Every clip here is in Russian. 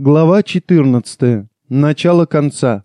Глава 14. Начало конца.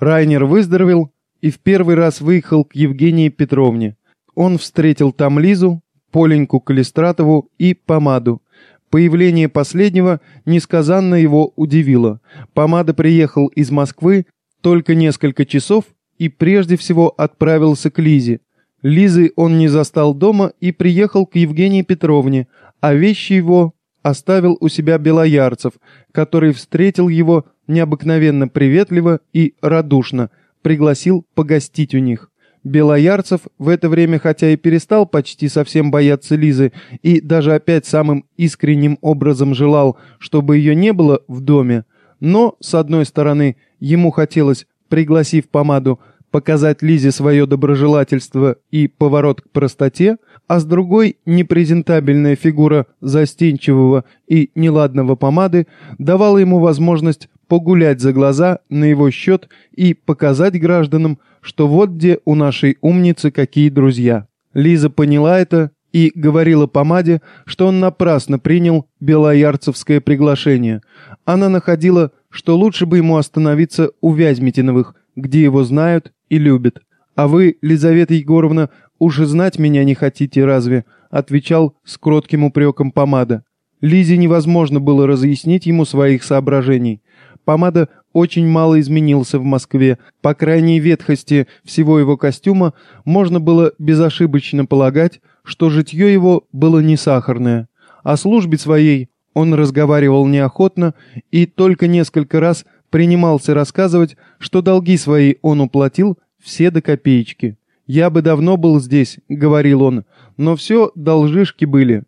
Райнер выздоровел и в первый раз выехал к Евгении Петровне. Он встретил там Лизу, Поленьку Калистратову и Помаду. Появление последнего несказанно его удивило. Помада приехал из Москвы только несколько часов и прежде всего отправился к Лизе. Лизы он не застал дома и приехал к Евгении Петровне, а вещи его оставил у себя Белоярцев, который встретил его необыкновенно приветливо и радушно, пригласил погостить у них. Белоярцев в это время хотя и перестал почти совсем бояться Лизы и даже опять самым искренним образом желал, чтобы ее не было в доме, но, с одной стороны, ему хотелось, пригласив помаду, показать Лизе свое доброжелательство и поворот к простоте, а с другой непрезентабельная фигура застенчивого и неладного помады давала ему возможность погулять за глаза на его счет и показать гражданам, что вот где у нашей умницы какие друзья. Лиза поняла это и говорила помаде, что он напрасно принял белоярцевское приглашение. Она находила, что лучше бы ему остановиться у Вязьмитиновых, где его знают и любят. А вы, Лизавета Егоровна, уж и знать меня не хотите разве?» — отвечал с кротким упреком помада. Лизе невозможно было разъяснить ему своих соображений. Помада очень мало изменился в Москве. По крайней ветхости всего его костюма можно было безошибочно полагать, что житье его было не сахарное. О службе своей он разговаривал неохотно и только несколько раз принимался рассказывать, что долги свои он уплатил все до копеечки. «Я бы давно был здесь», — говорил он, — «но все должишки были».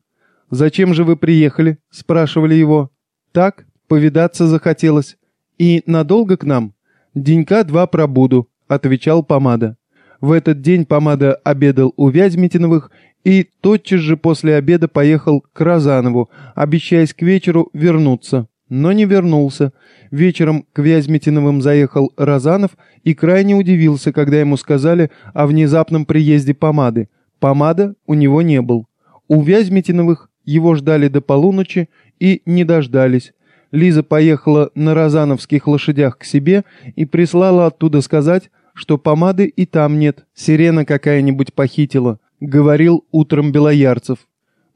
«Зачем же вы приехали?» — спрашивали его. «Так, повидаться захотелось. И надолго к нам?» «Денька два пробуду», — отвечал Помада. В этот день Помада обедал у Вязьмитиновых и тотчас же после обеда поехал к Розанову, обещаясь к вечеру вернуться но не вернулся. Вечером к Вязьмитиновым заехал Розанов и крайне удивился, когда ему сказали о внезапном приезде помады. Помада у него не был. У Вязьмитиновых его ждали до полуночи и не дождались. Лиза поехала на розановских лошадях к себе и прислала оттуда сказать, что помады и там нет, сирена какая-нибудь похитила, говорил утром Белоярцев.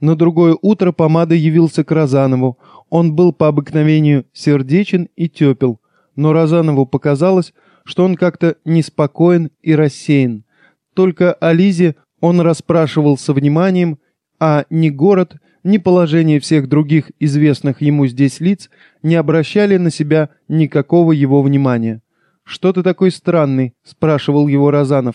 На другое утро помада явился к Розанову. Он был по обыкновению сердечен и тепел, но Розанову показалось, что он как-то неспокоен и рассеян. Только о Лизе он расспрашивал со вниманием, а ни город, ни положение всех других известных ему здесь лиц не обращали на себя никакого его внимания. «Что ты такой странный?» — спрашивал его Розанов.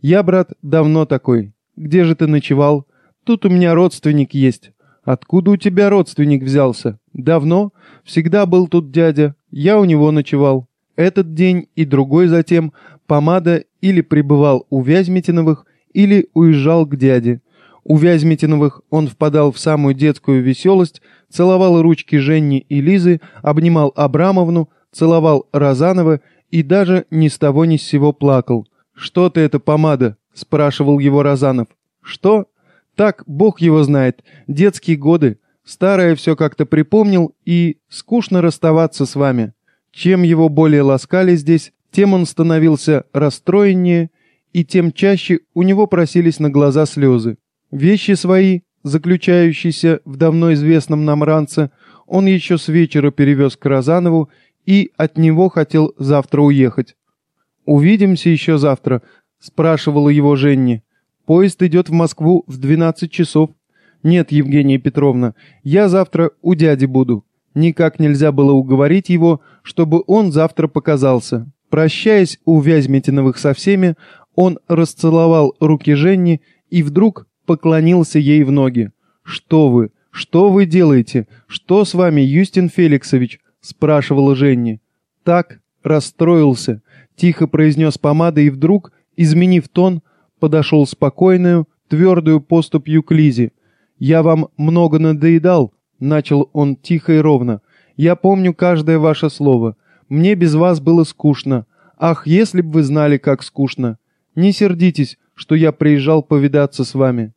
«Я, брат, давно такой. Где же ты ночевал?» Тут у меня родственник есть. Откуда у тебя родственник взялся? Давно? Всегда был тут дядя. Я у него ночевал. Этот день и другой затем помада или пребывал у Вязьмитиновых, или уезжал к дяде. У Вязьмитиновых он впадал в самую детскую веселость, целовал ручки Женни и Лизы, обнимал Абрамовну, целовал Розанова и даже ни с того ни с сего плакал. «Что ты это, помада?» — спрашивал его Розанов. «Что? Так, бог его знает, детские годы. Старое все как-то припомнил и скучно расставаться с вами. Чем его более ласкали здесь, тем он становился расстроеннее, и тем чаще у него просились на глаза слезы. Вещи свои, заключающиеся в давно известном нам ранце, он еще с вечера перевез к Розанову и от него хотел завтра уехать. «Увидимся еще завтра», — спрашивала его Женни. Поезд идет в Москву в 12 часов. Нет, Евгения Петровна, я завтра у дяди буду. Никак нельзя было уговорить его, чтобы он завтра показался. Прощаясь у Вязьмитиновых со всеми, он расцеловал руки Женни и вдруг поклонился ей в ноги. «Что вы? Что вы делаете? Что с вами, Юстин Феликсович?» — спрашивала Женни. «Так, расстроился», — тихо произнес помада и вдруг, изменив тон, — подошел спокойную, твердую поступью к Лизе. «Я вам много надоедал», — начал он тихо и ровно. «Я помню каждое ваше слово. Мне без вас было скучно. Ах, если б вы знали, как скучно! Не сердитесь, что я приезжал повидаться с вами».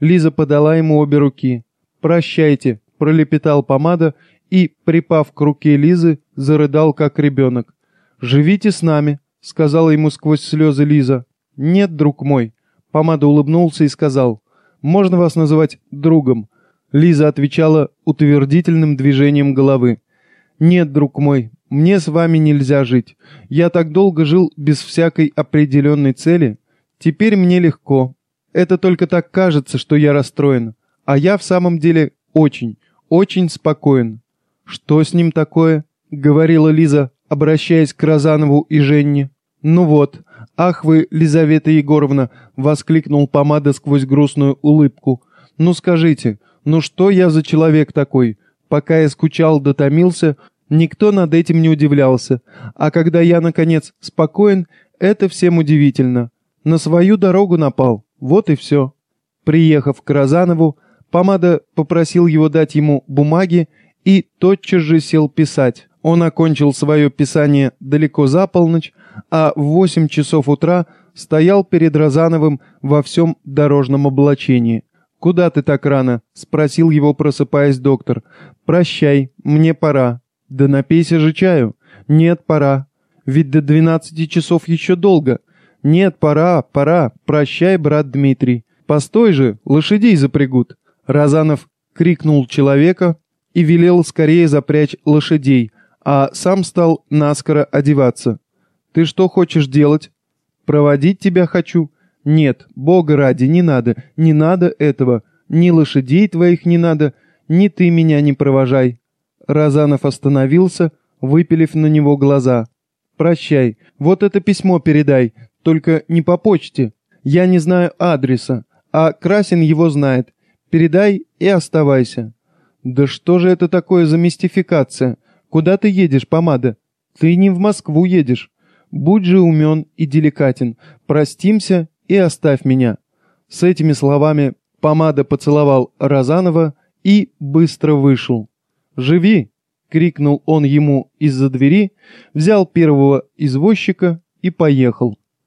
Лиза подала ему обе руки. «Прощайте», — пролепетал помада и, припав к руке Лизы, зарыдал, как ребенок. «Живите с нами», — сказала ему сквозь слезы Лиза. «Нет, друг мой». Помада улыбнулся и сказал. «Можно вас называть другом?» Лиза отвечала утвердительным движением головы. «Нет, друг мой, мне с вами нельзя жить. Я так долго жил без всякой определенной цели. Теперь мне легко. Это только так кажется, что я расстроен. А я в самом деле очень, очень спокоен». «Что с ним такое?» — говорила Лиза, обращаясь к Розанову и Женне. «Ну вот, ах вы, Лизавета Егоровна!» — воскликнул помада сквозь грустную улыбку. «Ну скажите, ну что я за человек такой? Пока я скучал дотомился, никто над этим не удивлялся. А когда я, наконец, спокоен, это всем удивительно. На свою дорогу напал, вот и все». Приехав к Розанову, помада попросил его дать ему бумаги и тотчас же сел писать. Он окончил свое писание далеко за полночь, а в восемь часов утра стоял перед Розановым во всем дорожном облачении. «Куда ты так рано?» — спросил его, просыпаясь доктор. «Прощай, мне пора». «Да напейся же чаю». «Нет, пора. Ведь до двенадцати часов еще долго». «Нет, пора, пора. Прощай, брат Дмитрий». «Постой же, лошадей запрягут». Розанов крикнул человека и велел скорее запрячь лошадей, а сам стал наскоро одеваться. «Ты что хочешь делать?» «Проводить тебя хочу». «Нет, бога ради, не надо, не надо этого. Ни лошадей твоих не надо, ни ты меня не провожай». Разанов остановился, выпилив на него глаза. «Прощай, вот это письмо передай, только не по почте. Я не знаю адреса, а Красин его знает. Передай и оставайся». «Да что же это такое за мистификация? Куда ты едешь, помада? Ты не в Москву едешь. Будь же умен и деликатен. Простимся и оставь меня». С этими словами помада поцеловал Розанова и быстро вышел. «Живи!» — крикнул он ему из-за двери, взял первого извозчика и поехал.